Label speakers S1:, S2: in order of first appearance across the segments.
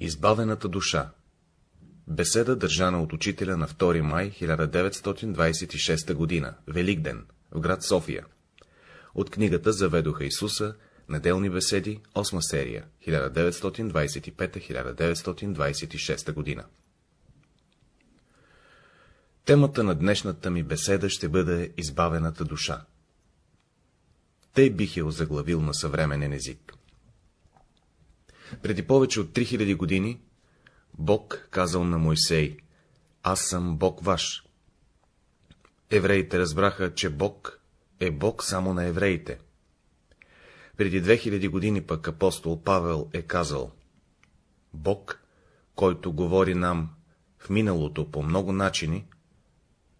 S1: Избавената душа Беседа държана от учителя на 2 май 1926 г. Великден, в град София. От книгата Заведоха Исуса, Неделни беседи, 8 серия, 1925-1926 г. Темата на днешната ми беседа ще бъде Избавената душа. Тъй бих я озаглавил на съвременен език. Преди повече от 3000 години Бог казал на Мойсей, аз съм Бог ваш. Евреите разбраха, че Бог е Бог само на евреите. Преди 2000 години пък апостол Павел е казал, Бог, който говори нам в миналото по много начини,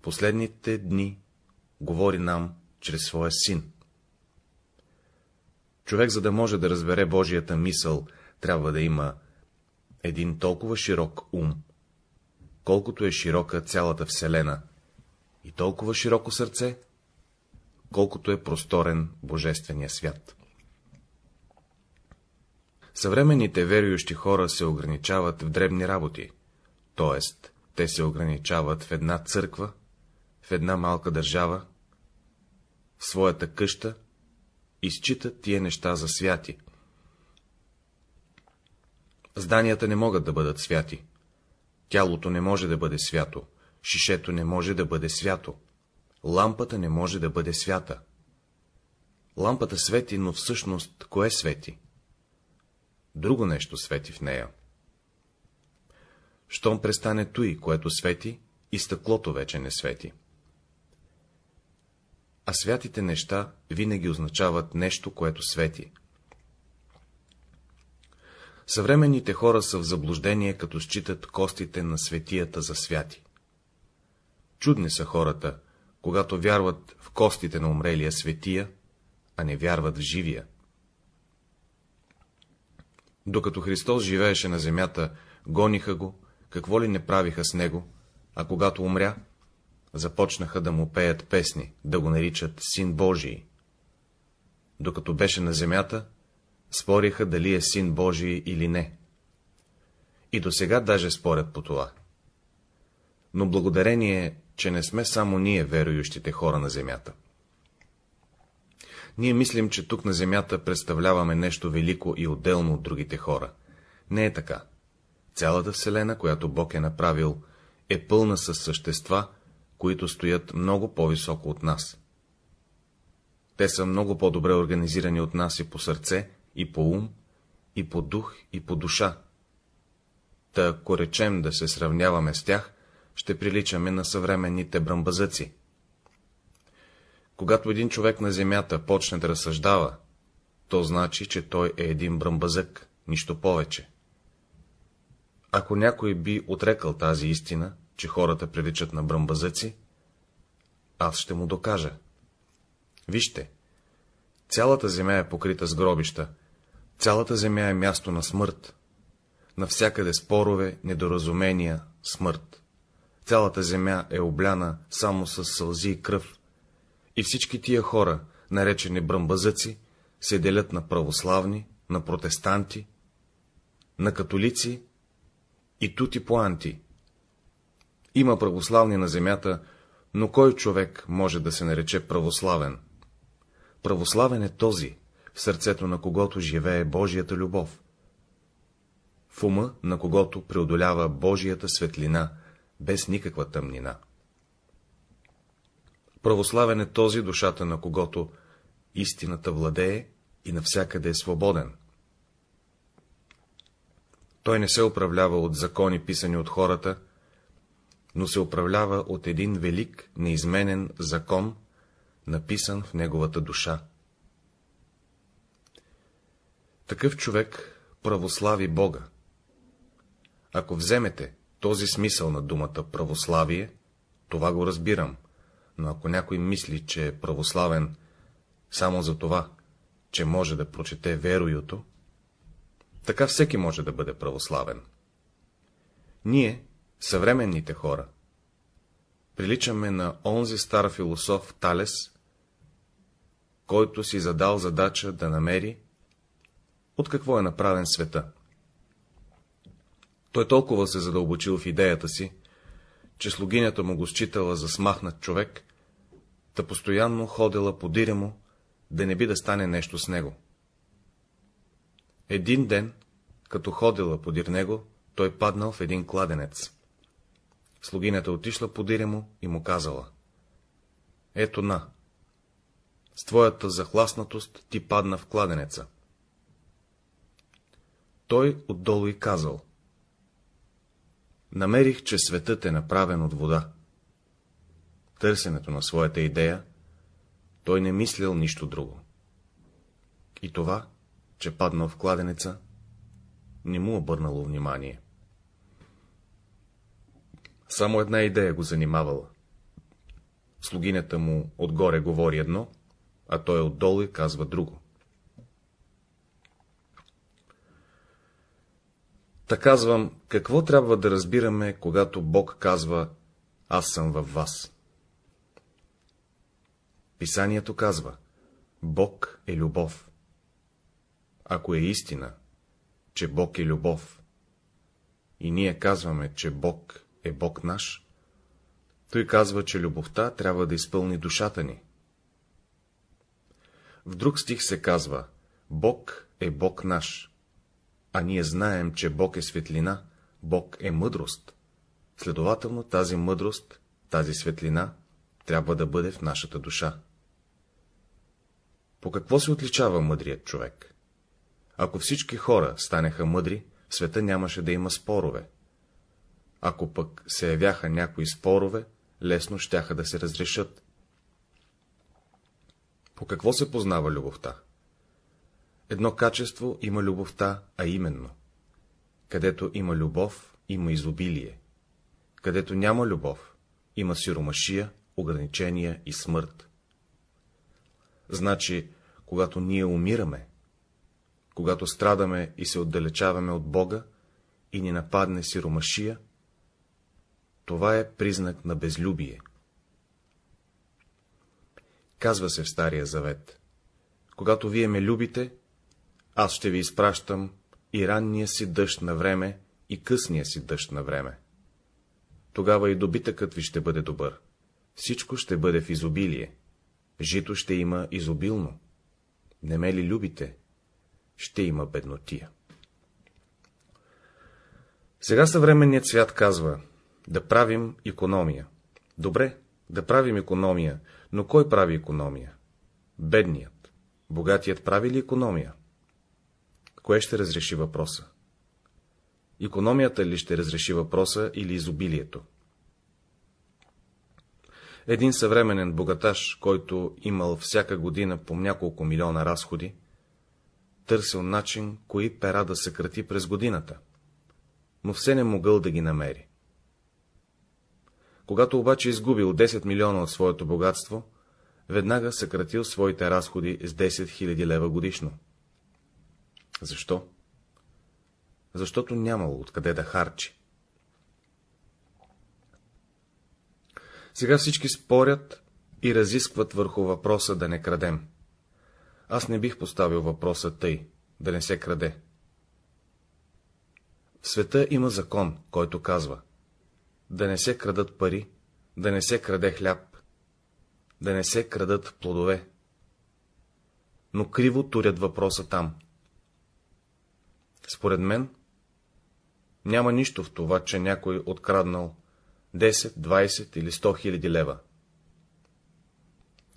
S1: последните дни говори нам чрез своя син. Човек, за да може да разбере Божията мисъл, трябва да има един толкова широк ум, колкото е широка цялата Вселена, и толкова широко сърце, колкото е просторен Божествения свят. Съвременните верующи хора се ограничават в дребни работи, т.е. те се ограничават в една църква, в една малка държава, в своята къща и считат тия неща за святи. Зданията не могат да бъдат святи. Тялото не може да бъде свято, шишето не може да бъде свято, лампата не може да бъде свята. Лампата свети, но всъщност кое свети? Друго нещо свети в нея. Щом престане той, което свети, и стъклото вече не свети. А святите неща винаги означават нещо, което свети. Съвременните хора са в заблуждение, като считат костите на светията за святи. Чудни са хората, когато вярват в костите на умрелия светия, а не вярват в живия. Докато Христос живееше на земята, гониха го, какво ли не правиха с него, а когато умря, започнаха да му пеят песни, да го наричат Син Божий. Докато беше на земята, спориха дали е син Божий или не. И до сега даже спорят по това. Но благодарение, че не сме само ние, верующите хора на земята. Ние мислим, че тук на земята представляваме нещо велико и отделно от другите хора. Не е така. Цялата Вселена, която Бог е направил, е пълна с същества, които стоят много по-високо от нас. Те са много по-добре организирани от нас и по сърце, и по ум, и по дух, и по душа. Та, ако речем да се сравняваме с тях, ще приличаме на съвременните брамбазъци. Когато един човек на земята почне да разсъждава, то значи, че той е един бръмбазък, нищо повече. Ако някой би отрекал тази истина, че хората приличат на бръмбазъци, аз ще му докажа. Вижте, цялата земя е покрита с гробища, Цялата земя е място на смърт. Навсякъде спорове, недоразумения, смърт. Цялата земя е обляна само с сълзи и кръв. И всички тия хора, наречени бръмбазъци, се делят на православни, на протестанти, на католици и тути поанти. Има православни на земята, но кой човек може да се нарече православен? Православен е този, в сърцето на когото живее Божията любов, в ума на когото преодолява Божията светлина, без никаква тъмнина. Православен е този, душата на когото истината владее и навсякъде е свободен. Той не се управлява от закони, писани от хората, но се управлява от един велик, неизменен закон, написан в неговата душа. Такъв човек православи Бога. Ако вземете този смисъл на думата православие, това го разбирам, но ако някой мисли, че е православен само за това, че може да прочете вероюто, така всеки може да бъде православен. Ние, съвременните хора, приличаме на онзи стар философ Талес, който си задал задача да намери от какво е направен света. Той толкова се задълбочил в идеята си, че слугинята му го считала за смахнат човек, та постоянно ходила подиря му, да не би да стане нещо с него. Един ден, като ходила подир него, той паднал в един кладенец. Слугинята отишла подиря му и му казала. Ето на, с твоята захласнатост ти падна в кладенеца. Той отдолу и казал. Намерих, че светът е направен от вода. Търсенето на своята идея, той не мислил нищо друго. И това, че паднал в кладенеца, не му обърнало внимание. Само една идея го занимавала. Слугинята му отгоре говори едно, а той отдолу и казва друго. Та казвам, какво трябва да разбираме, когато Бог казва «Аз съм във вас»? Писанието казва Бог е любов. Ако е истина, че Бог е любов, и ние казваме, че Бог е Бог наш, той казва, че любовта трябва да изпълни душата ни. В друг стих се казва Бог е Бог наш, а ние знаем, че Бог е светлина, Бог е мъдрост. Следователно тази мъдрост, тази светлина трябва да бъде в нашата душа. По какво се отличава мъдрият човек? Ако всички хора станеха мъдри, в света нямаше да има спорове. Ако пък се явяха някои спорове, лесно щяха да се разрешат. По какво се познава любовта? Едно качество има любовта, а именно. Където има любов, има изобилие. Където няма любов, има сиромашия, ограничения и смърт. Значи, когато ние умираме, когато страдаме и се отдалечаваме от Бога и ни нападне сиромашия, това е признак на безлюбие. Казва се в Стария Завет. Когато вие ме любите, аз ще ви изпращам и ранния си дъжд на време, и късния си дъжд на време. Тогава и добитъкът ви ще бъде добър. Всичко ще бъде в изобилие. Жито ще има изобилно. Не ме ли любите? Ще има беднотия. Сега съвременният свят казва, да правим економия. Добре, да правим економия, но кой прави економия? Бедният. Богатият прави ли економия? Кое ще разреши въпроса? Економията ли ще разреши въпроса или изобилието? Един съвременен богаташ, който имал всяка година по няколко милиона разходи, търсил начин, кои пера да съкрати през годината, но все не могъл да ги намери. Когато обаче изгубил 10 милиона от своето богатство, веднага съкратил своите разходи с 10 000 лева годишно. Защо? Защото нямало откъде да харчи. Сега всички спорят и разискват върху въпроса да не крадем. Аз не бих поставил въпроса тъй, да не се краде. В света има закон, който казва да не се крадат пари, да не се краде хляб, да не се крадат плодове. Но криво турят въпроса там. Според мен, няма нищо в това, че някой откраднал 10, 20 или 100 хиляди лева.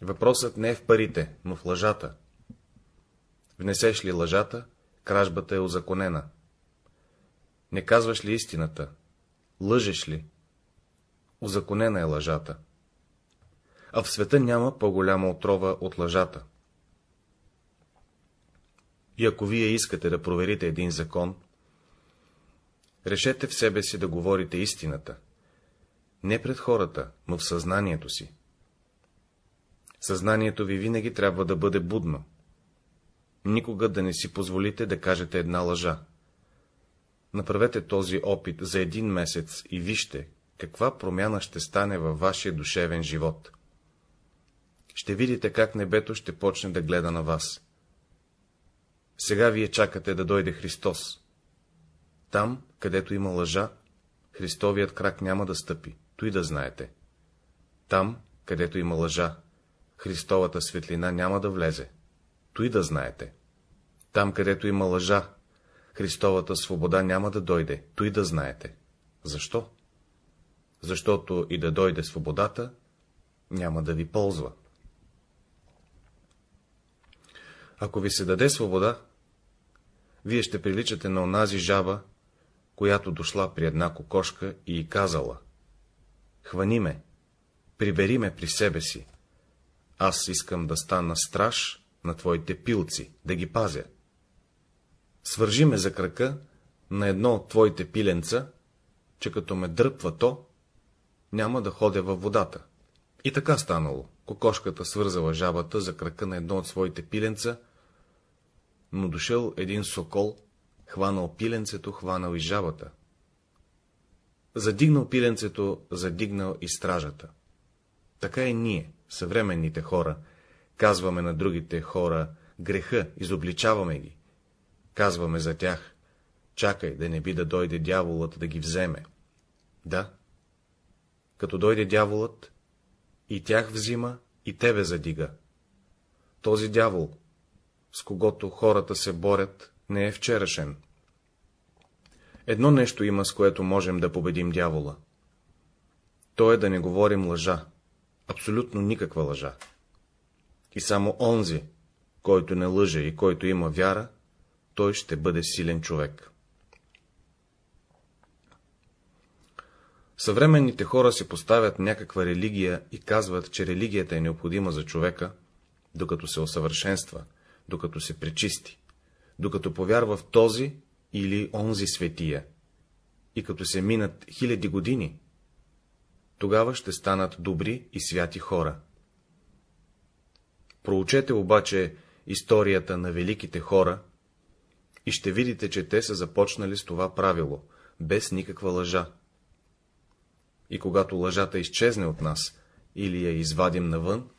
S1: Въпросът не е в парите, но в лъжата. Внесеш ли лъжата, кражбата е озаконена. Не казваш ли истината, лъжеш ли, озаконена е лъжата. А в света няма по-голяма отрова от лъжата. И ако вие искате да проверите един закон, решете в себе си да говорите истината, не пред хората, но в съзнанието си. Съзнанието ви винаги трябва да бъде будно. Никога да не си позволите да кажете една лъжа. Направете този опит за един месец и вижте, каква промяна ще стане във вашия душевен живот. Ще видите как небето ще почне да гледа на вас. Сега вие чакате да дойде Христос. Там, където има лъжа, Христовият крак няма да стъпи, той да знаете. Там, където има лъжа, Христовата светлина няма да влезе, той да знаете. Там, където има лъжа, Христовата свобода няма да дойде, той да знаете. Защо? Защото и да дойде свободата, няма да ви ползва. Ако ви се даде свобода, вие ще приличате на онази жаба, която дошла при една кокошка и казала — Хвани ме, прибери ме при себе си, аз искам да стана страж на твоите пилци, да ги пазя. Свържи ме за крака на едно от твоите пиленца, че като ме дръпва то, няма да ходя във водата. И така станало. Кокошката свързала жабата за крака на едно от своите пиленца, но дошъл един сокол, хванал пиленцето, хванал и жабата. Задигнал пиленцето, задигнал и стражата. Така и ние, съвременните хора, казваме на другите хора греха, изобличаваме ги. Казваме за тях, чакай да не би да дойде дяволът да ги вземе. Да, като дойде дяволът, и тях взима, и тебе задига. Този дявол, с когото хората се борят, не е вчерашен. Едно нещо има, с което можем да победим дявола. То е да не говорим лъжа, абсолютно никаква лъжа. И само онзи, който не лъже и който има вяра, той ще бъде силен човек. Съвременните хора си поставят някаква религия и казват, че религията е необходима за човека, докато се усъвършенства, докато се пречисти, докато повярва в този или онзи светия, и като се минат хиляди години, тогава ще станат добри и святи хора. Проучете обаче историята на великите хора и ще видите, че те са започнали с това правило, без никаква лъжа. И когато лъжата изчезне от нас или я извадим навън,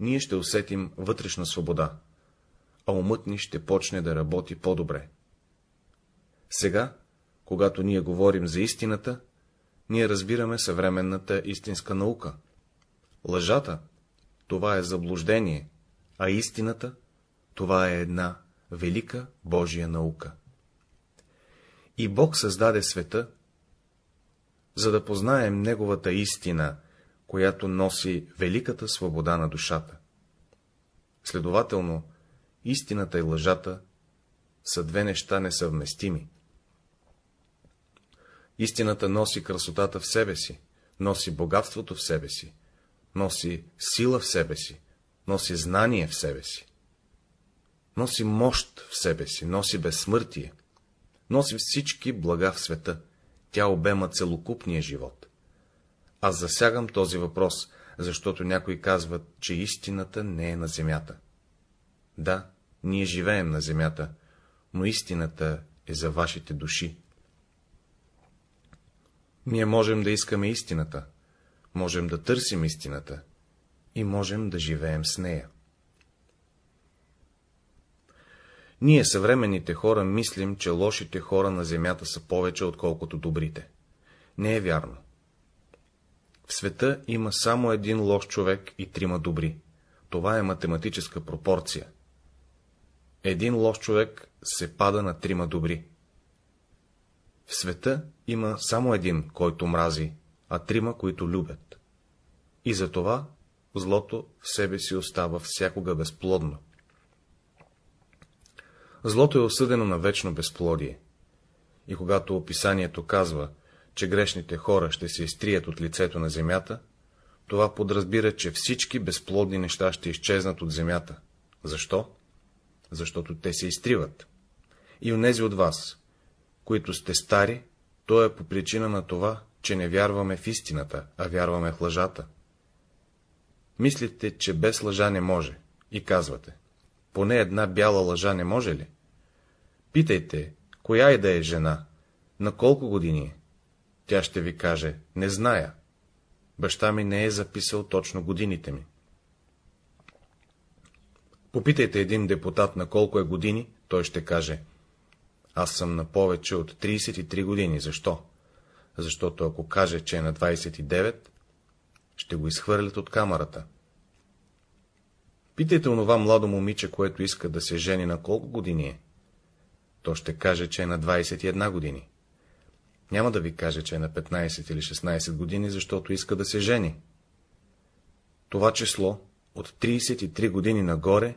S1: ние ще усетим вътрешна свобода, а умът ни ще почне да работи по-добре. Сега, когато ние говорим за истината, ние разбираме съвременната истинска наука. Лъжата — това е заблуждение, а истината — това е една велика Божия наука. И Бог създаде света, за да познаем Неговата истина, която носи великата свобода на душата. Следователно, истината и лъжата са две неща несъвместими. Истината носи красотата в себе си, носи богатството в себе си, носи сила в себе си, носи знание в себе си, носи мощ в себе си, носи безсмъртие, носи всички блага в света, тя обема целокупния живот. Аз засягам този въпрос, защото някои казват, че истината не е на земята. Да, ние живеем на земята, но истината е за вашите души. Ние можем да искаме истината, можем да търсим истината и можем да живеем с нея. Ние, съвременните хора, мислим, че лошите хора на земята са повече, отколкото добрите. Не е вярно. В света има само един лош човек и трима добри. Това е математическа пропорция. Един лош човек се пада на трима добри. В света има само един, който мрази, а трима, които любят. И затова злото в себе си остава всякога безплодно. Злото е осъдено на вечно безплодие. И когато описанието казва, че грешните хора ще се изтрият от лицето на земята, това подразбира, че всички безплодни неща ще изчезнат от земята. Защо? Защото те се изтриват. И онези от вас, които сте стари, то е по причина на това, че не вярваме в истината, а вярваме в лъжата. Мислите, че без лъжа не може, и казвате, поне една бяла лъжа не може ли? Питайте, коя и да е жена, на колко години е? Тя ще ви каже, не зная. Баща ми не е записал точно годините ми. Попитайте един депутат на колко е години, той ще каже, Аз съм на повече от 33 години. Защо? Защото ако каже, че е на 29, ще го изхвърлят от камерата. Питайте онова младо момиче, което иска да се жени на колко години е. То ще каже, че е на 21 години. Няма да ви каже, че е на 15 или 16 години, защото иска да се жени. Това число от 33 години нагоре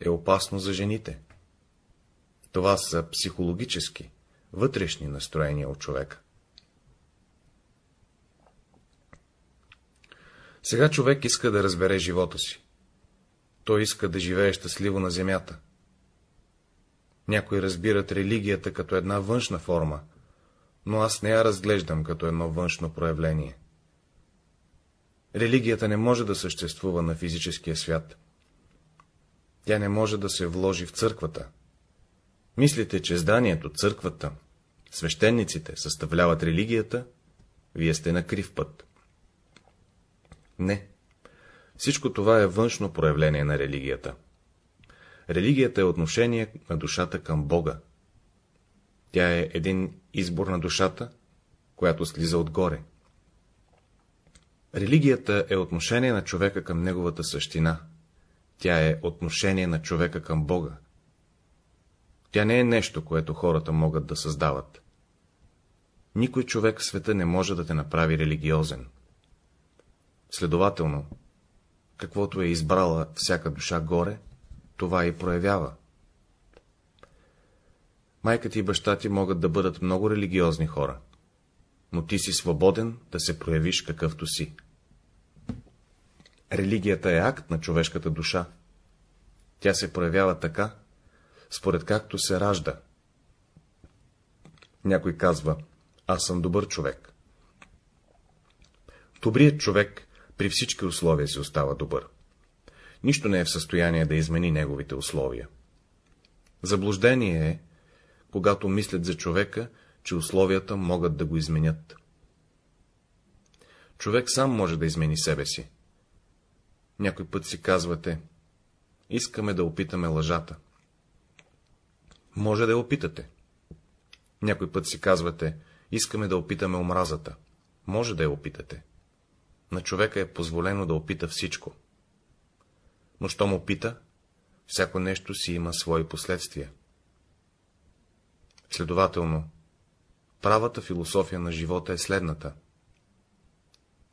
S1: е опасно за жените. Това са психологически, вътрешни настроения от човека. Сега човек иска да разбере живота си. Той иска да живее щастливо на земята. Някои разбират религията като една външна форма, но аз не я разглеждам като едно външно проявление. Религията не може да съществува на физическия свят. Тя не може да се вложи в църквата. Мислите, че зданието, църквата, свещениците съставляват религията, вие сте на крив път. Не. Всичко това е външно проявление на религията. Религията е отношение на душата към Бога. Тя е един избор на душата, която слиза отгоре. Религията е отношение на човека към неговата същина. Тя е отношение на човека към Бога. Тя не е нещо, което хората могат да създават. Никой човек в света не може да те направи религиозен. Следователно, каквото е избрала всяка душа горе, това и проявява. Майка ти и баща ти могат да бъдат много религиозни хора, но ти си свободен да се проявиш какъвто си. Религията е акт на човешката душа. Тя се проявява така, според както се ражда. Някой казва, аз съм добър човек. Добрият човек при всички условия си остава добър. Нищо не е в състояние да измени неговите условия. Заблуждение е, когато мислят за човека, че условията могат да го изменят. Човек сам може да измени себе си. Някой път си казвате, искаме да опитаме лъжата. Може да я опитате. Някой път си казвате, искаме да опитаме омразата. Може да я опитате. На човека е позволено да опита всичко. Но що му опита, всяко нещо си има свои последствия. Следователно, правата философия на живота е следната.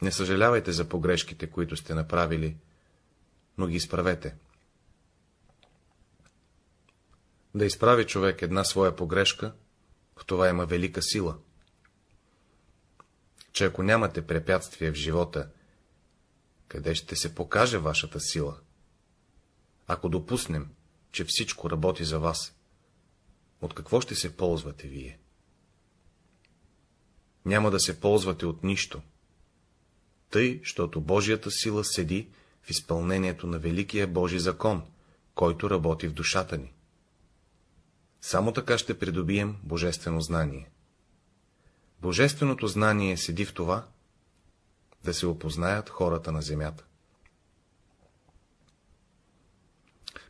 S1: Не съжалявайте за погрешките, които сте направили, но ги изправете. Да изправи човек една своя погрешка, в това има велика сила. Че ако нямате препятствия в живота, къде ще се покаже вашата сила? Ако допуснем, че всичко работи за вас, от какво ще се ползвате вие? Няма да се ползвате от нищо. Тъй, щото Божията сила седи в изпълнението на Великия Божи закон, който работи в душата ни. Само така ще придобием божествено знание. Божественото знание седи в това, да се опознаят хората на земята.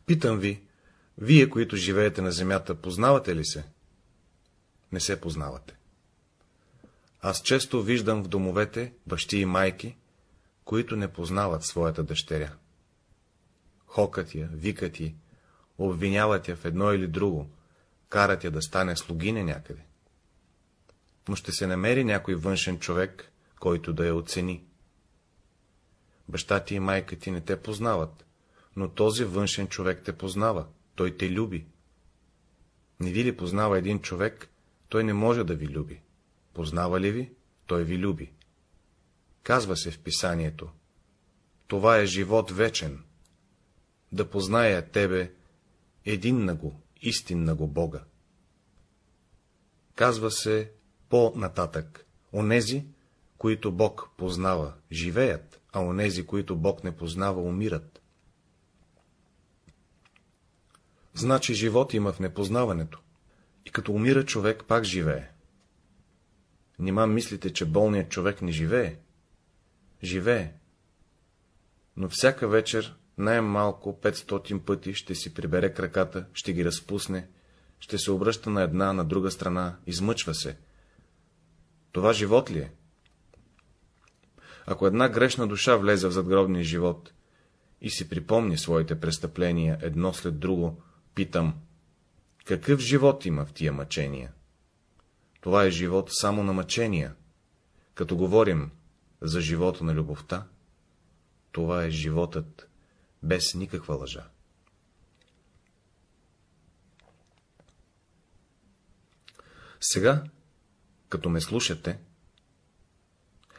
S1: Питам ви, вие, които живеете на земята, познавате ли се? Не се познавате. Аз често виждам в домовете бащи и майки, които не познават своята дъщеря. Хокът я, викат я, обвиняват я в едно или друго, карат я да стане слугиня някъде. Но ще се намери някой външен човек, който да я оцени. Баща ти и майка ти не те познават, но този външен човек те познава, той те люби. Не ви ли познава един човек, той не може да ви люби. Познава ли ви, той ви люби. Казва се в писанието. Това е живот вечен. Да позная тебе, един на го, истинна го Бога. Казва се по-нататък. Онези, които Бог познава, живеят, а онези, които Бог не познава, умират. Значи живот има в непознаването. И като умира човек, пак живее. Нима мислите, че болният човек не живее? Живее. Но всяка вечер най-малко 500 пъти ще си прибере краката, ще ги разпусне, ще се обръща на една, на друга страна, измъчва се. Това живот ли е? Ако една грешна душа влезе в задгробния живот и си припомни своите престъпления едно след друго, питам, какъв живот има в тия мъчения? Това е живот само на мъчения. Като говорим за живота на любовта, това е животът без никаква лъжа. Сега, като ме слушате,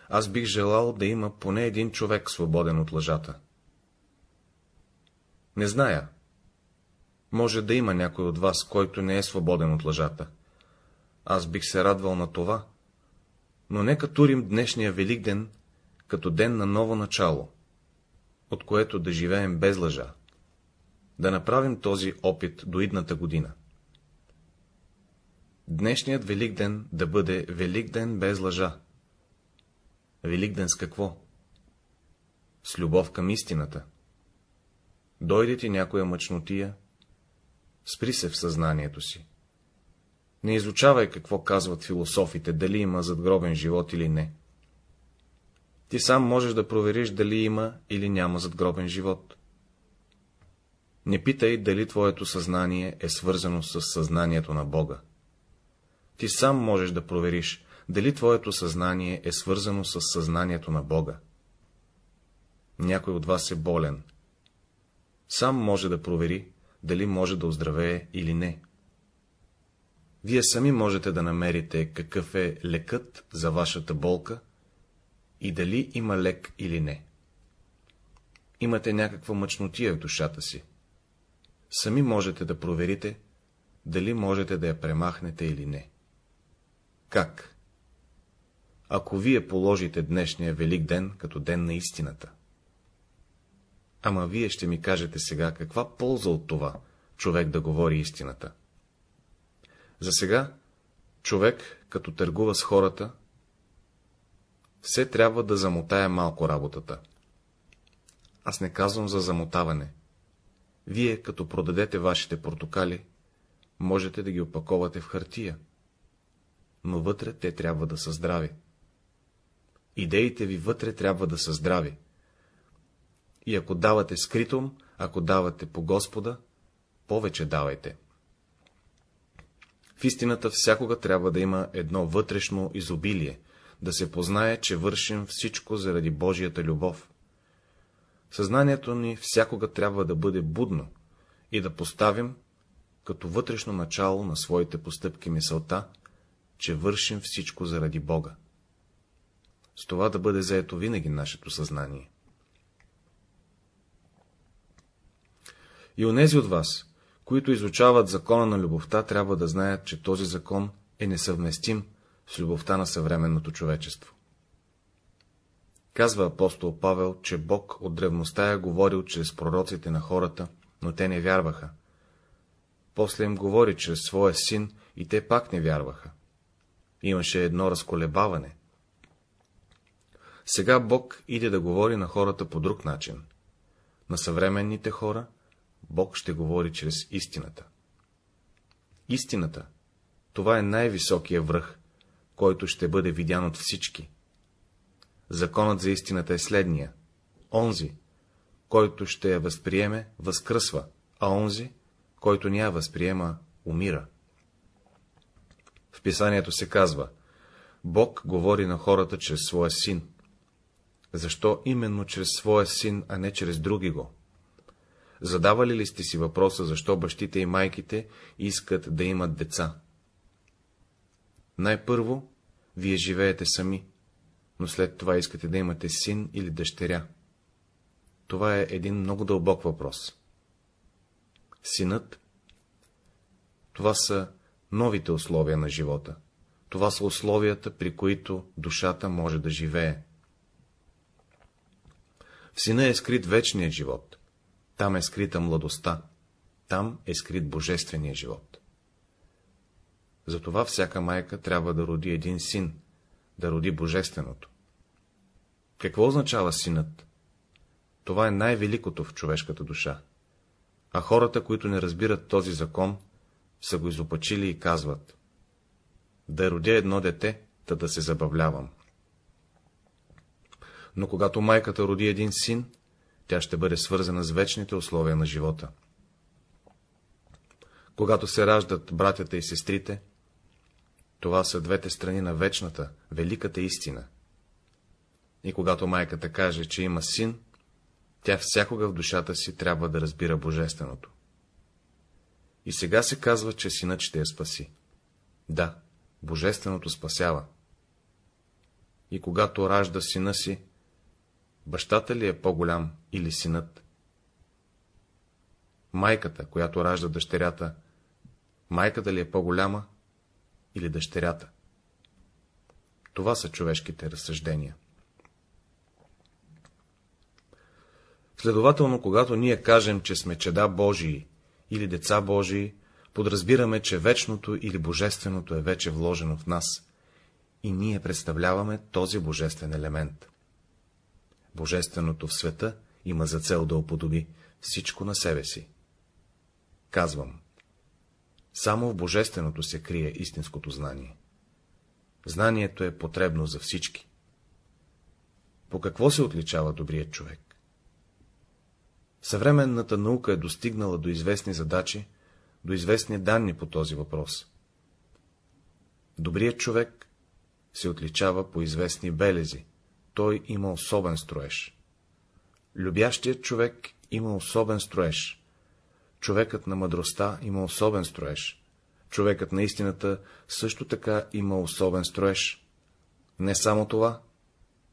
S1: аз бих желал да има поне един човек свободен от лъжата. Не зная. Може да има някой от вас, който не е свободен от лъжата. Аз бих се радвал на това, но нека турим днешния велик ден като ден на ново начало, от което да живеем без лъжа, да направим този опит до идната година. Днешният велик ден да бъде велик ден без лъжа. Велик ден с какво? С любов към истината. Дойде ти някоя мъчнотия, спри се в съзнанието си. Не изучавай какво казват философите, дали има задгробен живот или не. Ти сам можеш да провериш дали има или няма задгробен живот. Не питай дали твоето съзнание е свързано с съзнанието на Бога. Ти сам можеш да провериш, дали твоето съзнание е свързано с съзнанието на Бога. Някой от вас е болен. Сам може да провери, дали може да оздравее или не. Вие сами можете да намерите какъв е лекът за вашата болка и дали има лек или не. Имате някаква мъчнотия в душата си. Сами можете да проверите, дали можете да я премахнете или не. Как? Ако вие положите днешния велик ден като ден на истината. Ама вие ще ми кажете сега, каква полза от това, човек да говори истината. За сега, човек, като търгува с хората, все трябва да замотая малко работата. Аз не казвам за замотаване. Вие, като продадете вашите портокали, можете да ги опаковате в хартия, но вътре те трябва да са здрави. Идеите ви вътре трябва да са здрави. И ако давате скритом, ако давате по Господа, повече давайте. В истината всякога трябва да има едно вътрешно изобилие, да се познае, че вършим всичко заради Божията любов. Съзнанието ни всякога трябва да бъде будно и да поставим като вътрешно начало на своите постъпки мисълта, че вършим всичко заради Бога. С това да бъде заето винаги нашето съзнание. И онези от вас, които изучават закона на любовта, трябва да знаят, че този закон е несъвместим с любовта на съвременното човечество. Казва апостол Павел, че Бог от древността е говорил чрез пророците на хората, но те не вярваха. После им говори чрез своя син и те пак не вярваха. Имаше едно разколебаване. Сега Бог иде да говори на хората по друг начин. На съвременните хора Бог ще говори чрез истината. Истината, това е най-високия връх, който ще бъде видян от всички. Законът за истината е следния. Онзи, който ще я възприеме, възкръсва, а онзи, който ня възприема, умира. В писанието се казва, Бог говори на хората чрез своя син. Защо именно чрез своя син, а не чрез други го? Задавали ли сте си въпроса, защо бащите и майките искат да имат деца? Най-първо, вие живеете сами, но след това искате да имате син или дъщеря. Това е един много дълбок въпрос. Синът, това са новите условия на живота. Това са условията, при които душата може да живее. В сина е скрит вечният живот. Там е скрита младостта. Там е скрит божествения живот. Затова всяка майка трябва да роди един син, да роди божественото. Какво означава синът? Това е най-великото в човешката душа. А хората, които не разбират този закон, са го изопачили и казват да родя едно дете, та да се забавлявам. Но когато майката роди един син, тя ще бъде свързана с вечните условия на живота. Когато се раждат братята и сестрите, това са двете страни на вечната, великата истина. И когато майката каже, че има син, тя всякога в душата си трябва да разбира Божественото. И сега се казва, че синът ще я спаси. Да, Божественото спасява. И когато ражда сина си, бащата ли е по-голям или синът? Майката, която ражда дъщерята, майката ли е по-голяма или дъщерята? Това са човешките разсъждения. Следователно, когато ние кажем, че сме чеда Божии или деца Божии, подразбираме, че вечното или божественото е вече вложено в нас и ние представляваме този божествен елемент. Божественото в света има за цел да уподоби всичко на себе си. Казвам, само в божественото се крие истинското знание. Знанието е потребно за всички. По какво се отличава добрият човек? Съвременната наука е достигнала до известни задачи, до известни данни по този въпрос. Добрият човек се отличава по известни белези, той има особен строеж. Любящият човек има особен строеж. Човекът на мъдростта има особен строеж. Човекът на истината също така има особен строеж. Не само това,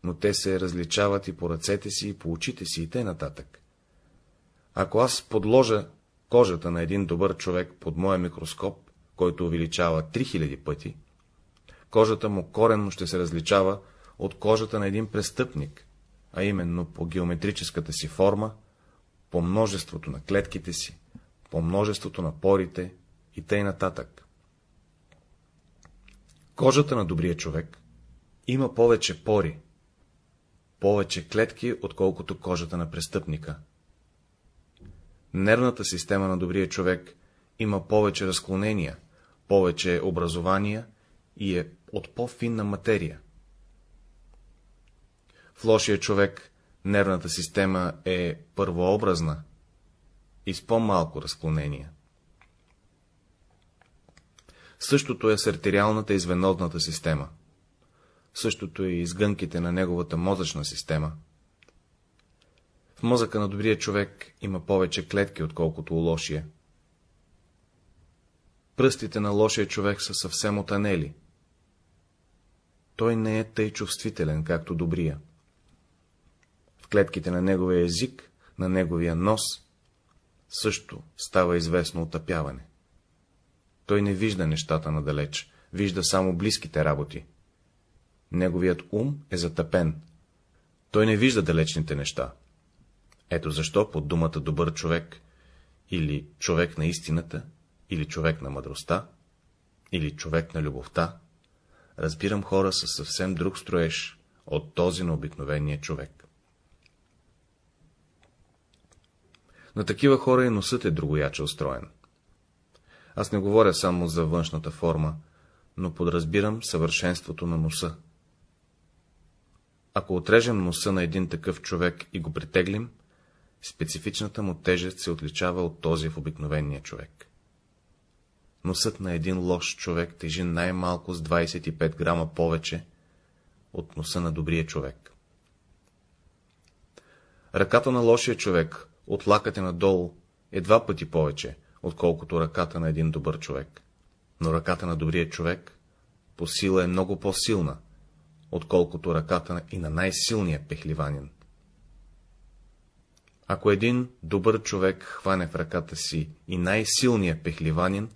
S1: но те се различават и по ръцете си, и по очите си, и те нататък. Ако аз подложа кожата на един добър човек под моя микроскоп, който увеличава 3000 пъти, кожата му коренно ще се различава от кожата на един престъпник, а именно по геометрическата си форма, по множеството на клетките си, по множеството на порите и тъй нататък. Кожата на добрия човек има повече пори, повече клетки, отколкото кожата на престъпника. Нервната система на добрия човек има повече разклонения, повече образования и е от по-финна материя. В лошия човек нервната система е първообразна и с по-малко разклонения. Същото е с артериалната и звенодната система. Същото е и с гънките на неговата мозъчна система. В мозъка на добрия човек има повече клетки, отколкото у лошия. Пръстите на лошия човек са съвсем отанели. Той не е тъй чувствителен, както добрия. Клетките на неговия език, на неговия нос, също става известно отъпяване. Той не вижда нещата надалеч, вижда само близките работи. Неговият ум е затъпен. Той не вижда далечните неща. Ето защо под думата добър човек, или човек на истината, или човек на мъдростта, или човек на любовта, разбирам хора със съвсем друг строеж от този на обикновения човек. На такива хора и носът е другояче устроен. Аз не говоря само за външната форма, но подразбирам съвършенството на носа. Ако отрежем носа на един такъв човек и го притеглим, специфичната му тежест се отличава от този в обикновения човек. Носът на един лош човек тежи най-малко с 25 грама повече от носа на добрия човек. Ръката на лошия човек от лакътя надолу е два пъти повече, отколкото ръката на един добър човек. Но ръката на добрия човек по сила е много по-силна, отколкото ръката и на най-силния пехливанин. Ако един добър човек хване в ръката си и най-силния пехливанин,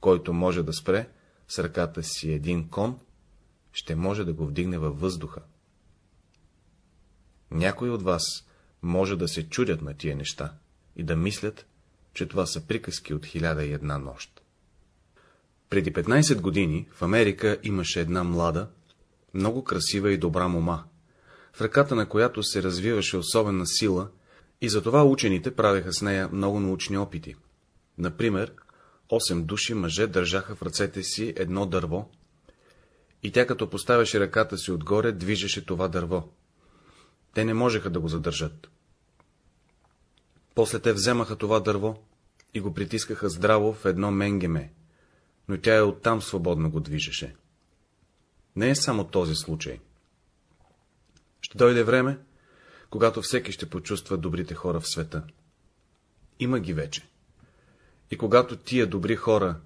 S1: който може да спре с ръката си един кон, ще може да го вдигне във въздуха. Някои от вас може да се чудят на тия неща и да мислят, че това са приказки от хиляда и една нощ. Преди 15 години в Америка имаше една млада, много красива и добра мома, в ръката на която се развиваше особена сила и затова учените правеха с нея много научни опити. Например, осем души мъже държаха в ръцете си едно дърво, и тя като поставяше ръката си отгоре, движеше това дърво. Те не можеха да го задържат. После те вземаха това дърво и го притискаха здраво в едно менгеме, но тя и оттам свободно го движеше. Не е само този случай. Ще дойде време, когато всеки ще почувства добрите хора в света. Има ги вече. И когато тия добри хора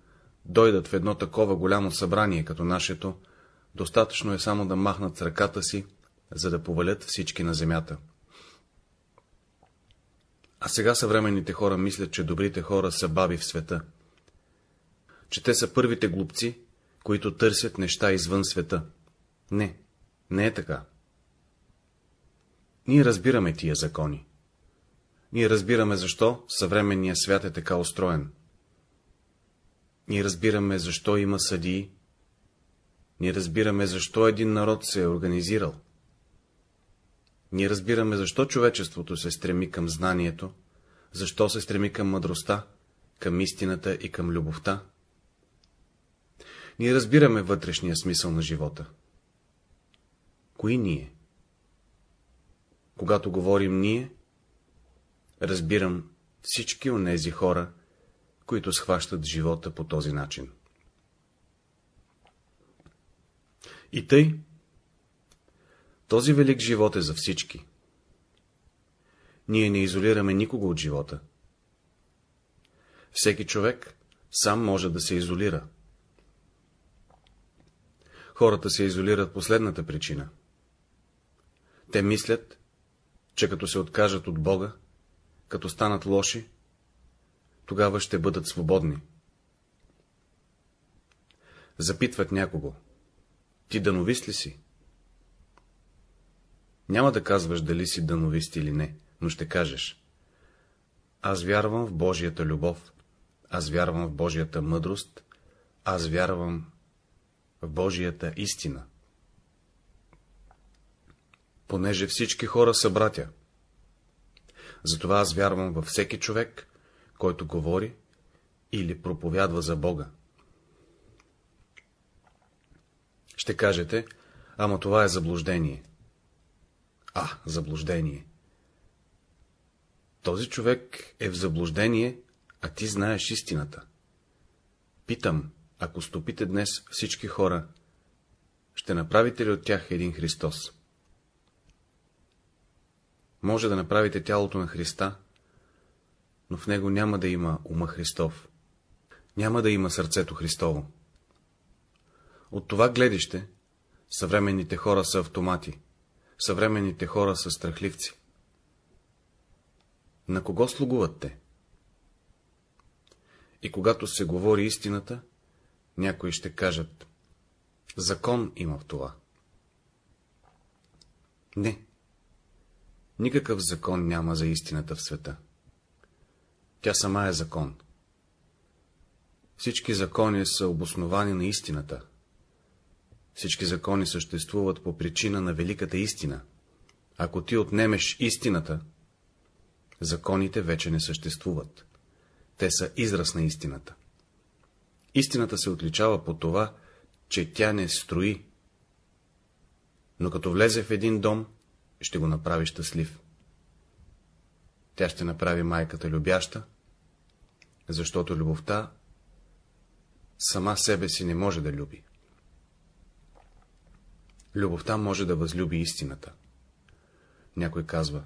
S1: дойдат в едно такова голямо събрание, като нашето, достатъчно е само да махнат с ръката си, за да повалят всички на земята. А сега съвременните хора мислят, че добрите хора са баби в света. Че те са първите глупци, които търсят неща извън света. Не, не е така. Ние разбираме тия закони. Ние разбираме защо съвременният свят е така устроен. Ние разбираме защо има съдии. Ние разбираме защо един народ се е организирал. Ние разбираме защо човечеството се стреми към знанието, защо се стреми към мъдростта, към истината и към любовта. Ние разбираме вътрешния смисъл на живота. Кои ние? Когато говорим ние, разбирам всички онези хора, които схващат живота по този начин. И тъй, този велик живот е за всички. Ние не изолираме никого от живота. Всеки човек сам може да се изолира. Хората се изолират последната причина. Те мислят, че като се откажат от Бога, като станат лоши, тогава ще бъдат свободни. Запитват някого. Ти дановист ли си? Няма да казваш дали си дановист или не, но ще кажеш. Аз вярвам в Божията любов, аз вярвам в Божията мъдрост, аз вярвам в Божията истина. Понеже всички хора са братя. Затова аз вярвам във всеки човек, който говори или проповядва за Бога. Ще кажете, ама това е заблуждение. А, заблуждение. Този човек е в заблуждение, а ти знаеш истината. Питам, ако стопите днес всички хора, ще направите ли от тях един Христос? Може да направите тялото на Христа, но в него няма да има ума Христов. Няма да има сърцето Христово. От това гледище съвременните хора са автомати, съвременните хора са страхливци. На кого слугуват те? И когато се говори истината, някои ще кажат, закон има в това. Не, никакъв закон няма за истината в света. Тя сама е закон. Всички закони са обосновани на истината. Всички закони съществуват по причина на великата истина. Ако ти отнемеш истината, законите вече не съществуват. Те са израз на истината. Истината се отличава по това, че тя не строи, но като влезе в един дом, ще го направи щастлив. Тя ще направи майката любяща, защото любовта сама себе си не може да люби. Любовта може да възлюби истината. Някой казва,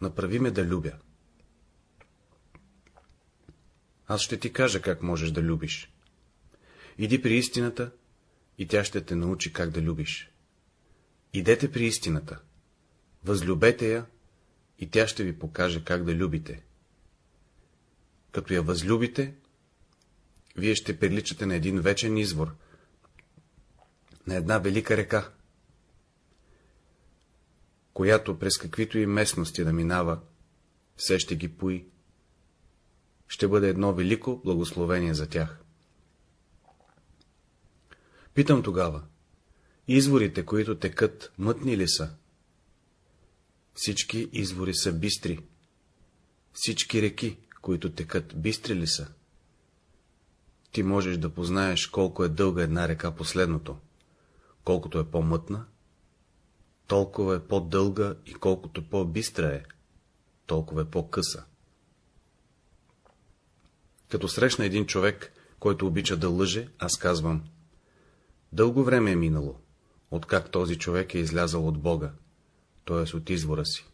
S1: направи ме да любя. Аз ще ти кажа как можеш да любиш. Иди при истината и тя ще те научи как да любиш. Идете при истината, възлюбете я и тя ще ви покаже как да любите. Като я възлюбите, вие ще приличате на един вечен извор, на една велика река, която през каквито и местности да минава, все ще ги пои. Ще бъде едно велико благословение за тях. Питам тогава, изворите, които текат, мътни ли са? Всички извори са бистри. Всички реки, които текат, бистри ли са? ти можеш да познаеш колко е дълга една река последното. Колкото е по-мътна, толкова е по-дълга и колкото по-бистра е, толкова е по-къса. Като срещна един човек, който обича да лъже, аз казвам, дълго време е минало, откак този човек е излязал от Бога, т.е. от извора си.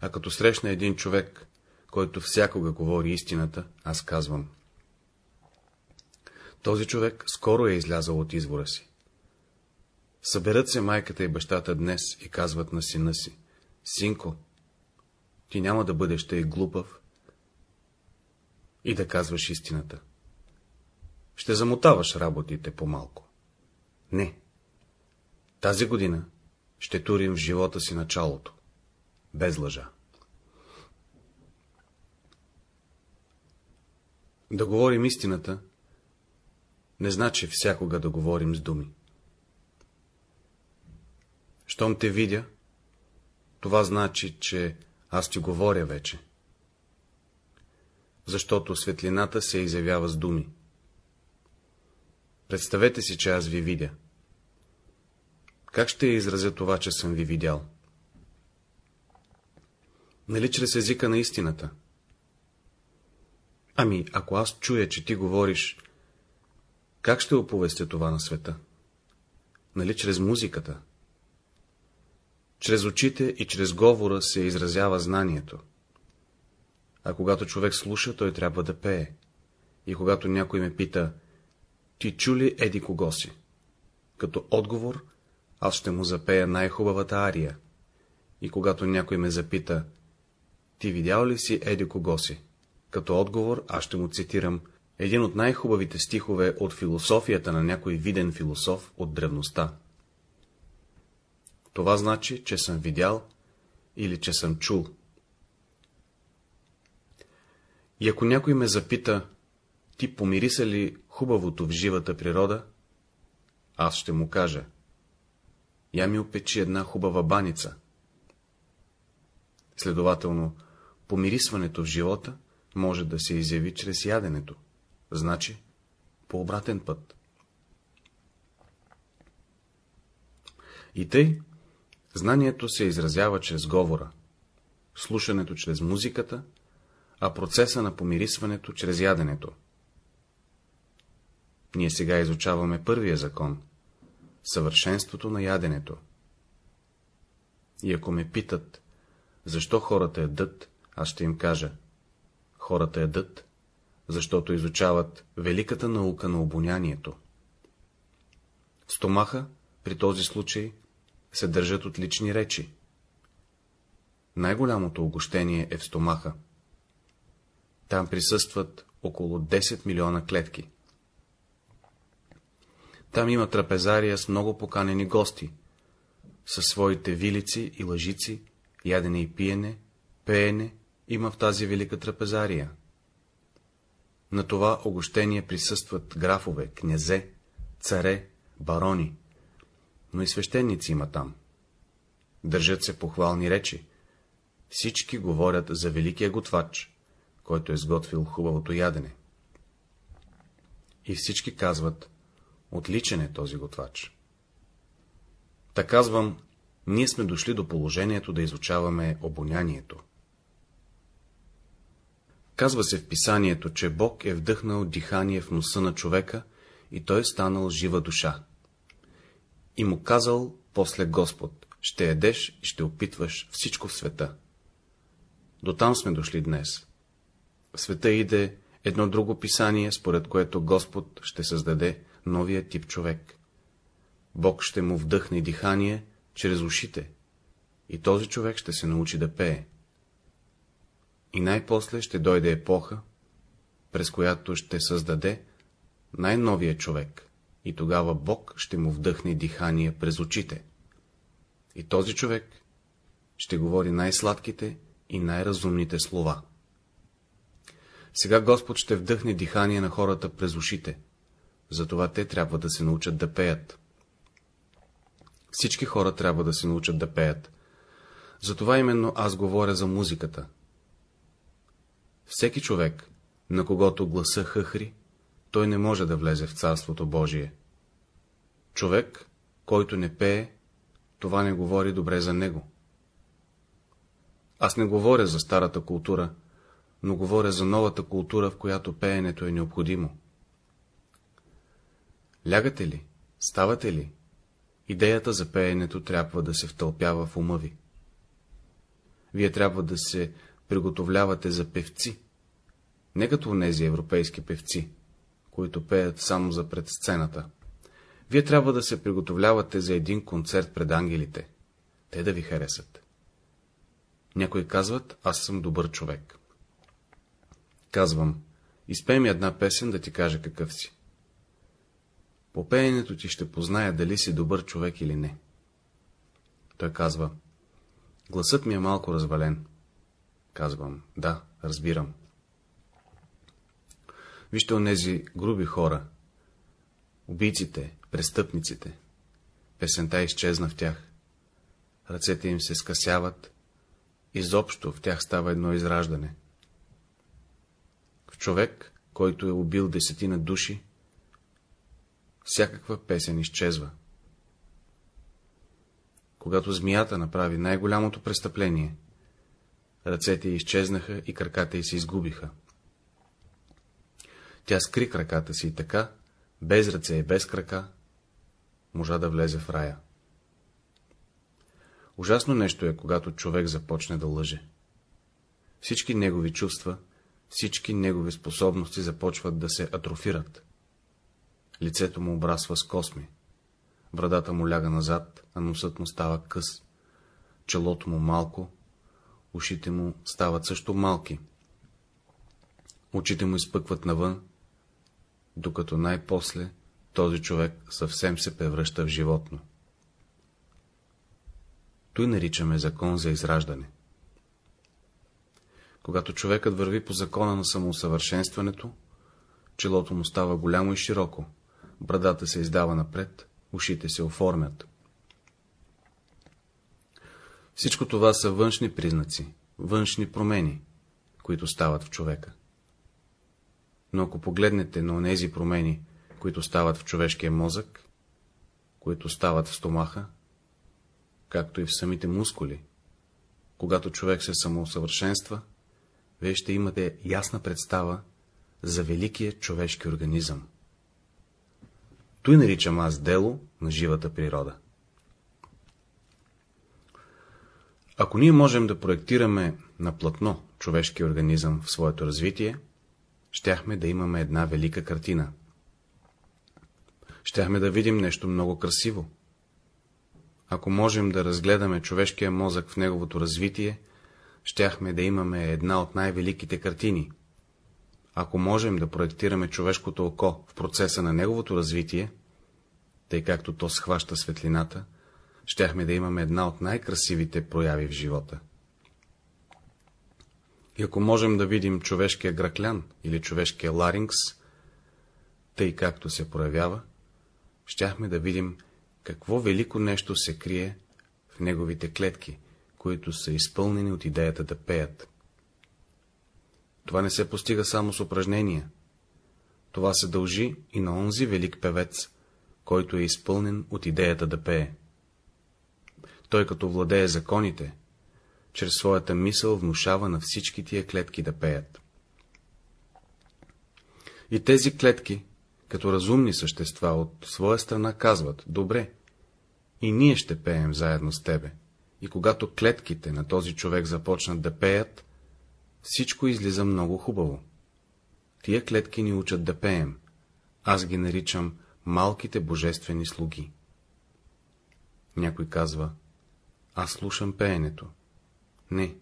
S1: А като срещна един човек, който всякога говори истината, аз казвам. Този човек скоро е излязъл от извора си. Съберат се майката и бащата днес и казват на сина си, синко, ти няма да бъдеш тъй глупав и да казваш истината. Ще замотаваш работите по-малко. Не. Тази година ще турим в живота си началото, без лъжа. Да говорим истината, не значи всякога да говорим с думи. Щом те видя, това значи, че аз ти говоря вече. Защото светлината се изявява с думи. Представете си, че аз ви видя. Как ще изразя това, че съм ви видял? Нали чрез езика на истината? Ами, ако аз чуя, че ти говориш, как ще оповестя това на света? Нали чрез музиката? Чрез очите и чрез говора се изразява знанието. А когато човек слуша, той трябва да пее. И когато някой ме пита, ти чули еди кого си? Като отговор, аз ще му запея най-хубавата ария. И когато някой ме запита, ти видял ли си еди кого си? Като отговор, аз ще му цитирам един от най-хубавите стихове от философията на някой виден философ от древността. Това значи, че съм видял или че съм чул. И ако някой ме запита, ти помириса ли хубавото в живата природа, аз ще му кажа, я ми опечи една хубава баница. Следователно, помирисването в живота може да се изяви чрез яденето, значи по обратен път. И тъй, знанието се изразява чрез говора, слушането чрез музиката, а процеса на помирисването чрез яденето. Ние сега изучаваме първия закон — съвършенството на яденето. И ако ме питат, защо хората ядат, аз ще им кажа, хората ядат, защото изучават великата наука на обонянието. Стомаха, при този случай, се държат отлични речи. Най-голямото огощение е в стомаха. Там присъстват около 10 милиона клетки. Там има трапезария с много поканени гости, със своите вилици и лъжици, ядене и пиене, пеене има в тази велика трапезария. На това огощение присъстват графове, князе, царе, барони, но и свещеници има там. Държат се похвални речи. Всички говорят за великия готвач, който е сготвил хубавото ядене. И всички казват, отличен е този готвач. Та казвам, ние сме дошли до положението да изучаваме обонянието. Казва се в писанието, че Бог е вдъхнал дихание в носа на човека и той е станал жива душа. И му казал после Господ, ще едеш и ще опитваш всичко в света. До там сме дошли днес. В света иде едно друго писание, според което Господ ще създаде новия тип човек. Бог ще му вдъхне дихание чрез ушите, и този човек ще се научи да пее. И най-после ще дойде епоха, през която ще създаде най-новия човек, и тогава Бог ще му вдъхне дихание през очите. И този човек ще говори най-сладките и най-разумните слова. Сега Господ ще вдъхне дихание на хората през ушите, затова те трябва да се научат да пеят. Всички хора трябва да се научат да пеят. Затова именно аз говоря за музиката. Всеки човек, на когото гласа хъхри, той не може да влезе в Царството Божие. Човек, който не пее, това не говори добре за него. Аз не говоря за старата култура, но говоря за новата култура, в която пеенето е необходимо. Лягате ли? Ставате ли? Идеята за пеенето трябва да се втълпява в ума ви. Вие трябва да се приготовлявате за певци, не като онези европейски певци, които пеят само за пред сцената. Вие трябва да се приготовлявате за един концерт пред ангелите, те да ви харесат. Някои казват, аз съм добър човек. Казвам, изпей ми една песен да ти кажа какъв си. По пеенето ти ще позная дали си добър човек или не. Той казва, гласът ми е малко развален. Казвам, да, разбирам. Вижте онези груби хора, убийците, престъпниците. Песента изчезна в тях. Ръцете им се скъсяват, изобщо в тях става едно израждане. В човек, който е убил десетина души, всякаква песен изчезва. Когато змията направи най-голямото престъпление, ръцете й изчезнаха и краката й се изгубиха. Тя скри краката си и така, без ръце и без крака, можа да влезе в рая. Ужасно нещо е, когато човек започне да лъже. Всички негови чувства, всички негови способности започват да се атрофират. Лицето му обрасва с косми, брадата му ляга назад, а носът му става къс, челото му малко, ушите му стават също малки, очите му изпъкват навън, докато най-после този човек съвсем се превръща в животно. Той наричаме закон за израждане. Когато човекът върви по закона на самоусъвършенстването, челото му става голямо и широко, брадата се издава напред, ушите се оформят. Всичко това са външни признаци, външни промени, които стават в човека. Но ако погледнете на онези промени, които стават в човешкия мозък, които стават в стомаха, както и в самите мускули, когато човек се самоусъвършенства, вие ще имате ясна представа за великия човешки организъм. Той наричам аз дело на живата природа. Ако ние можем да проектираме на платно човешки организъм в своето развитие, щяхме да имаме една велика картина. Щяхме да видим нещо много красиво. Ако можем да разгледаме човешкия мозък в неговото развитие, щяхме да имаме една от най-великите картини. Ако можем да проектираме човешкото око в процеса на неговото развитие, тъй както то схваща светлината, щяхме да имаме една от най-красивите прояви в живота. И ако можем да видим човешкия граклян или човешкия ларингс, тъй както се проявява, щяхме да видим какво велико нещо се крие в неговите клетки, които са изпълнени от идеята да пеят. Това не се постига само с упражнения. Това се дължи и на онзи велик певец, който е изпълнен от идеята да пее. Той като владее законите, чрез своята мисъл внушава на всички тия клетки да пеят. И тези клетки, като разумни същества от своя страна казват, добре, и ние ще пеем заедно с тебе. И когато клетките на този човек започнат да пеят, всичко излиза много хубаво. Тия клетки ни учат да пеем. Аз ги наричам малките божествени слуги. Някой казва, аз слушам пеенето. Не.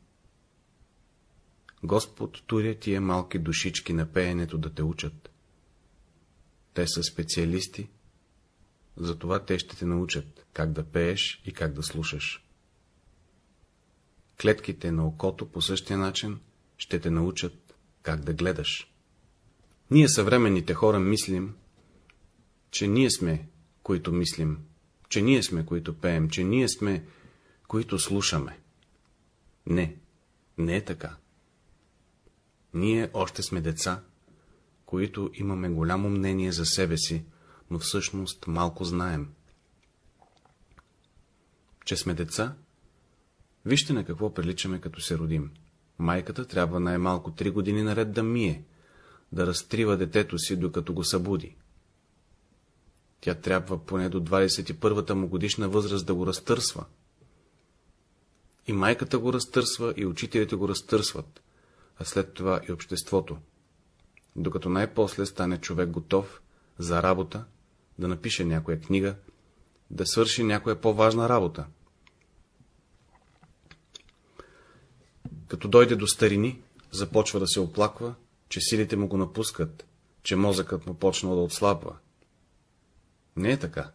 S1: Господ туря тия малки душички на пеенето да те учат. Те са специалисти, затова те ще те научат, как да пееш и как да слушаш. Клетките на окото по същия начин ще те научат, как да гледаш. Ние съвременните хора мислим, че ние сме, които мислим, че ние сме, които пеем, че ние сме, които слушаме. Не, не е така. Ние още сме деца, които имаме голямо мнение за себе си, но всъщност малко знаем. Че сме деца? Вижте на какво приличаме като се родим. Майката трябва най-малко три години наред да мие, да разтрива детето си, докато го събуди. Тя трябва поне до 21-та му годишна възраст да го разтърсва. И майката го разтърсва, и учителите го разтърсват, а след това и обществото. Докато най-после стане човек готов за работа, да напише някоя книга, да свърши някоя по-важна работа. Като дойде до старини, започва да се оплаква, че силите му го напускат, че мозъкът му почнал да отслабва. Не е така.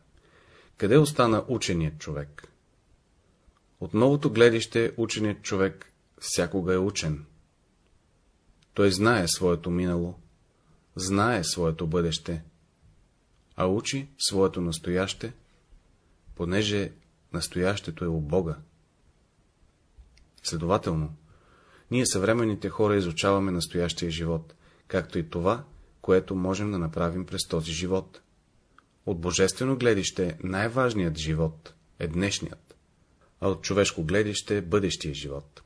S1: Къде остана ученият човек? От новото гледище ученият човек всякога е учен. Той знае своето минало, знае своето бъдеще, а учи своето настояще, понеже настоящето е у Бога. Следователно, ние съвременните хора изучаваме настоящия живот, както и това, което можем да направим през този живот. От божествено гледище най-важният живот е днешният, а от човешко гледище е бъдещия живот.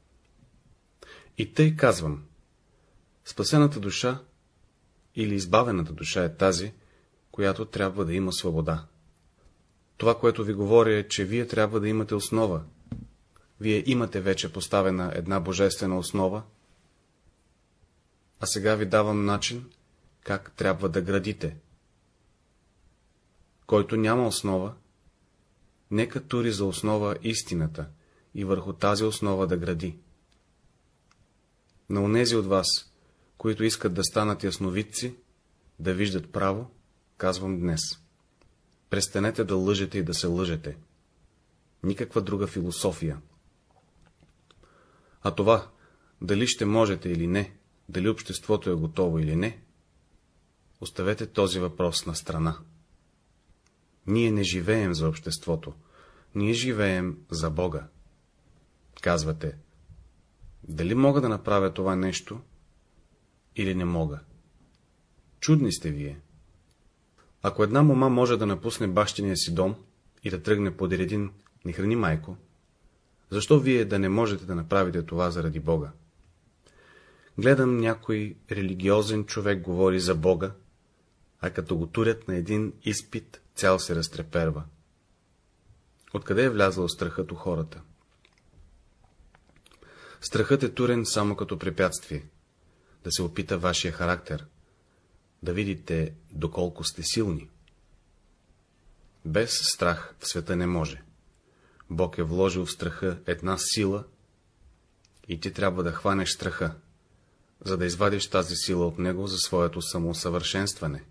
S1: И тъй казвам, спасената душа или избавената душа е тази, която трябва да има свобода. Това, което ви говоря е, че вие трябва да имате основа. Вие имате вече поставена една божествена основа, а сега ви давам начин, как трябва да градите. Който няма основа, нека тури за основа истината и върху тази основа да гради. На онези от вас, които искат да станат ясновидци, да виждат право, казвам днес. Престанете да лъжете и да се лъжете. Никаква друга философия. А това, дали ще можете или не, дали обществото е готово или не, оставете този въпрос на страна. Ние не живеем за обществото, ние живеем за Бога. Казвате, дали мога да направя това нещо или не мога? Чудни сте вие. Ако една мома може да напусне бащиния си дом и да тръгне под един не храни майко, защо вие да не можете да направите това заради Бога? Гледам някой религиозен човек говори за Бога, а като го турят на един изпит, цял се разтреперва. Откъде е влязъл страхът у хората? Страхът е турен само като препятствие, да се опита вашия характер, да видите доколко сте силни. Без страх в света не може. Бог е вложил в страха една сила и ти трябва да хванеш страха, за да извадиш тази сила от него за своето самоусъвършенстване.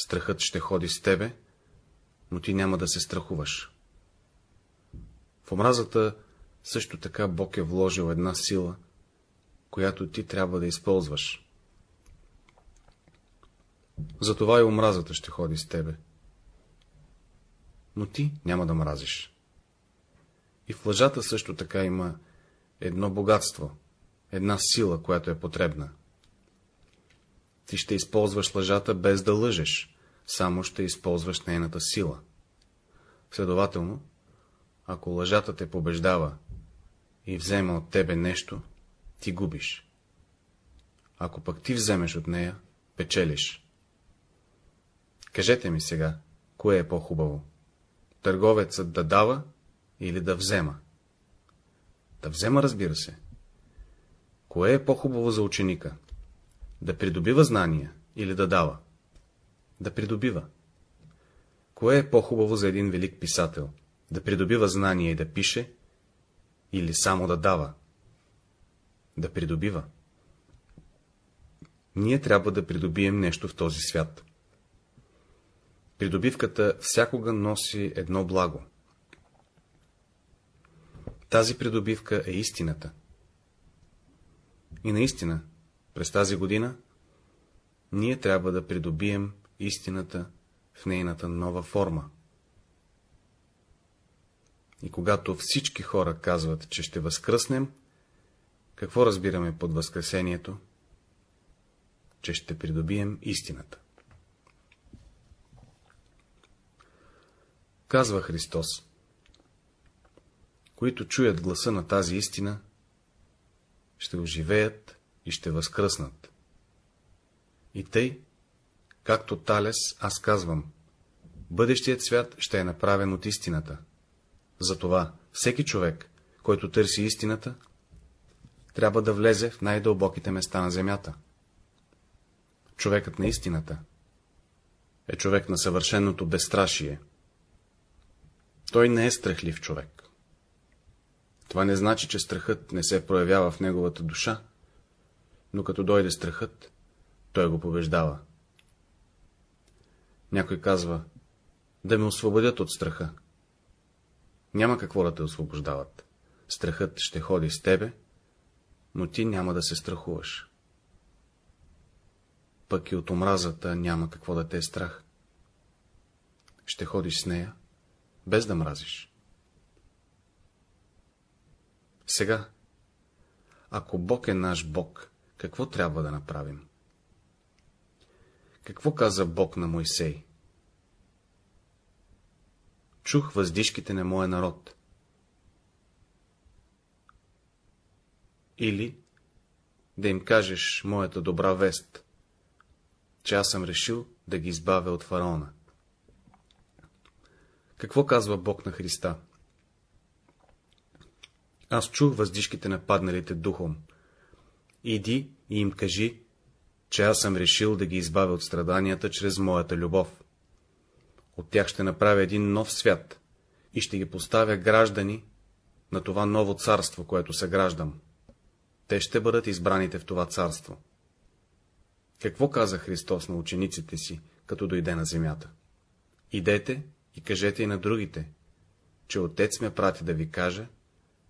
S1: Страхът ще ходи с тебе, но ти няма да се страхуваш. В омразата също така Бог е вложил една сила, която ти трябва да използваш. Затова и омразата ще ходи с тебе. Но ти няма да мразиш. И в лъжата също така има едно богатство, една сила, която е потребна. Ти ще използваш лъжата без да лъжеш, само ще използваш нейната сила. Следователно, ако лъжата те побеждава и взема от тебе нещо, ти губиш. Ако пък ти вземеш от нея, печелиш. Кажете ми сега, кое е по-хубаво? Търговецът да дава или да взема? Да взема, разбира се. Кое е по-хубаво за ученика? Да придобива знания или да дава? Да придобива. Кое е по-хубаво за един велик писател? Да придобива знания и да пише, или само да дава? Да придобива. Ние трябва да придобием нещо в този свят. Придобивката всякога носи едно благо. Тази придобивка е истината. И наистина, през тази година, ние трябва да придобием истината в нейната нова форма. И когато всички хора казват, че ще възкръснем, какво разбираме под възкресението? че ще придобием истината. Казва Христос, които чуят гласа на тази истина, ще оживеят и ще възкръснат. И тъй, както Талес, аз казвам, бъдещият свят ще е направен от истината. Затова всеки човек, който търси истината, трябва да влезе в най-дълбоките места на земята. Човекът на истината е човек на съвършеното безстрашие. Той не е страхлив човек. Това не значи, че страхът не се проявява в неговата душа, но като дойде страхът, той го побеждава. Някой казва, да ме освободят от страха. Няма какво да те освобождават. Страхът ще ходи с тебе, но ти няма да се страхуваш. Пък и от омразата няма какво да те е страх. Ще ходиш с нея, без да мразиш. Сега, ако Бог е наш Бог, какво трябва да направим? Какво каза Бог на Мойсей? Чух въздишките на моя народ. Или да им кажеш моята добра вест, че аз съм решил да ги избавя от фараона. Какво казва Бог на Христа? Аз чух въздишките на падналите духом. Иди и им кажи, че аз съм решил да ги избавя от страданията чрез моята любов. От тях ще направя един нов свят и ще ги поставя граждани на това ново царство, което се граждам. Те ще бъдат избраните в това царство. Какво каза Христос на учениците си, като дойде на земята? Идете и кажете и на другите, че Отец ме прати да ви кажа,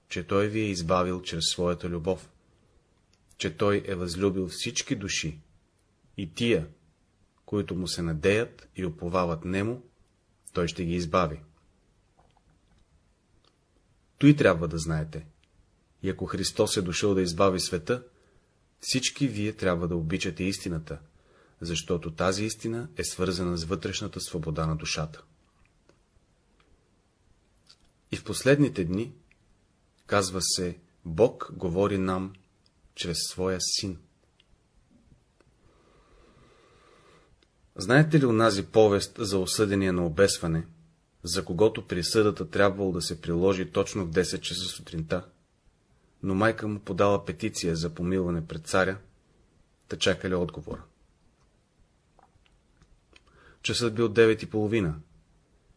S1: че Той ви е избавил чрез своята любов, че Той е възлюбил всички души, и тия, които му се надеят и оповават нему, той ще ги избави. Той трябва да знаете. И ако Христос е дошъл да избави света, всички вие трябва да обичате истината, защото тази истина е свързана с вътрешната свобода на душата. И в последните дни, казва се, Бог говори нам чрез своя син. Знаете ли онази повест за осъдения на обесване, за когото присъдата трябвало да се приложи точно в 10 часа сутринта, но майка му подала петиция за помилване пред царя, да чакали отговора. Часът бил 9 и половина.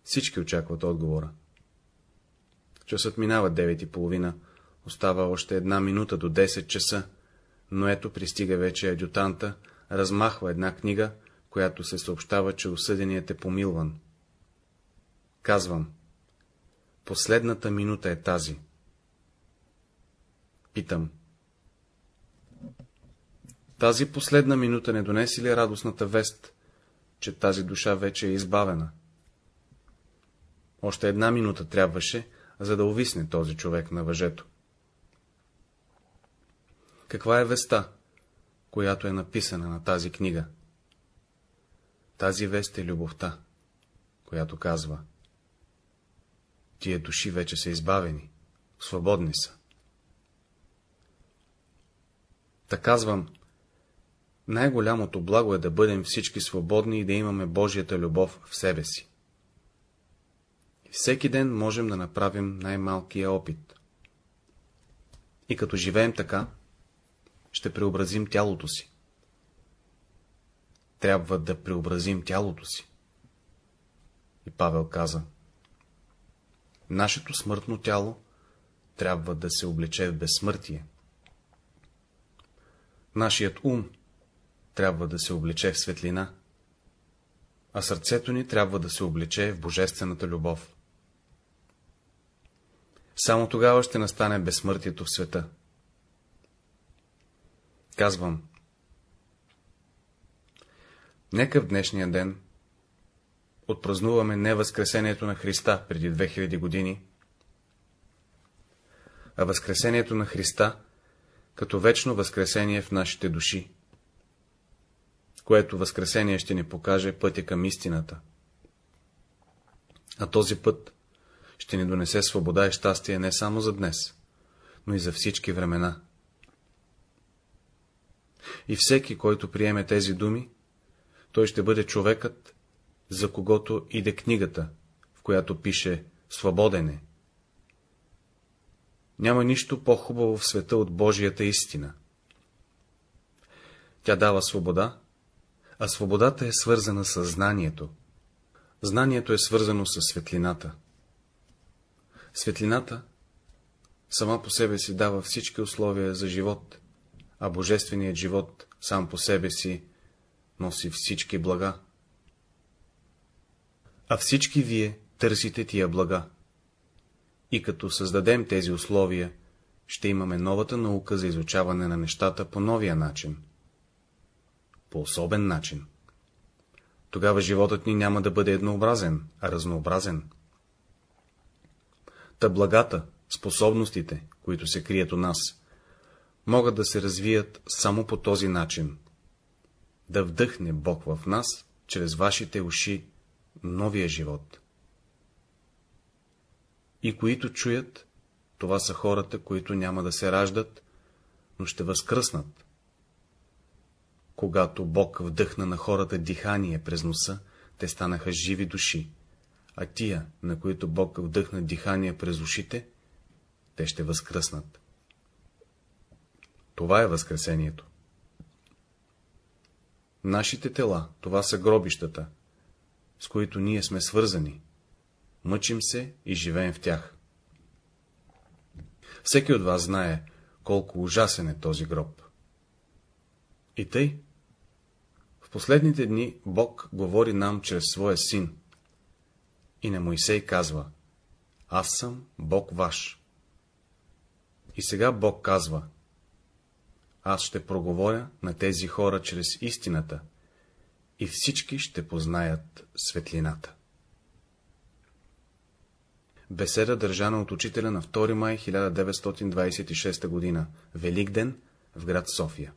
S1: Всички очакват отговора. Часът минава 9 и половина, остава още една минута до 10 часа, но ето пристига вече адютанта, размахва една книга, която се съобщава, че осъденият е помилван. Казвам, последната минута е тази. Питам. Тази последна минута не донеси ли радостната вест, че тази душа вече е избавена? Още една минута трябваше, за да увисне този човек на въжето. Каква е веста, която е написана на тази книга? Тази вест е любовта, която казва Тия души вече са избавени, свободни са. Та казвам, най-голямото благо е да бъдем всички свободни и да имаме Божията любов в себе си. Всеки ден можем да направим най-малкия опит. И като живеем така, ще преобразим тялото си трябва да преобразим тялото си. И Павел каза, нашето смъртно тяло трябва да се облече в безсмъртие. Нашият ум трябва да се облече в светлина, а сърцето ни трябва да се облече в божествената любов. Само тогава ще настане безсмъртието в света. Казвам, Нека в днешния ден отпразнуваме не възкресението на Христа преди 2000 години, а възкресението на Христа като вечно възкресение в нашите души. което възкресение ще ни покаже пътя към истината. А този път ще ни донесе свобода и щастие не само за днес, но и за всички времена. И всеки, който приеме тези думи, той ще бъде човекът, за когото иде книгата, в която пише «Свободен е». Няма нищо по-хубаво в света от Божията истина. Тя дава свобода, а свободата е свързана с знанието. Знанието е свързано с светлината. Светлината сама по себе си дава всички условия за живот, а божественият живот сам по себе си носи всички блага. А всички вие търсите тия блага. И като създадем тези условия, ще имаме новата наука за изучаване на нещата по новия начин. По особен начин. Тогава животът ни няма да бъде еднообразен, а разнообразен. Та благата, способностите, които се крият у нас, могат да се развият само по този начин. Да вдъхне Бог в нас, чрез вашите уши, новия живот. И които чуят, това са хората, които няма да се раждат, но ще възкръснат. Когато Бог вдъхна на хората дихание през носа, те станаха живи души, а тия, на които Бог вдъхна дихание през ушите, те ще възкръснат. Това е възкресението. Нашите тела, това са гробищата, с които ние сме свързани. Мъчим се и живеем в тях. Всеки от вас знае, колко ужасен е този гроб. И тъй, в последните дни Бог говори нам чрез своя син. И на Моисей казва, аз съм Бог ваш. И сега Бог казва, аз ще проговоря на тези хора чрез истината и всички ще познаят светлината. Беседа държана от учителя на 2 май 1926 г. Велик ден в град София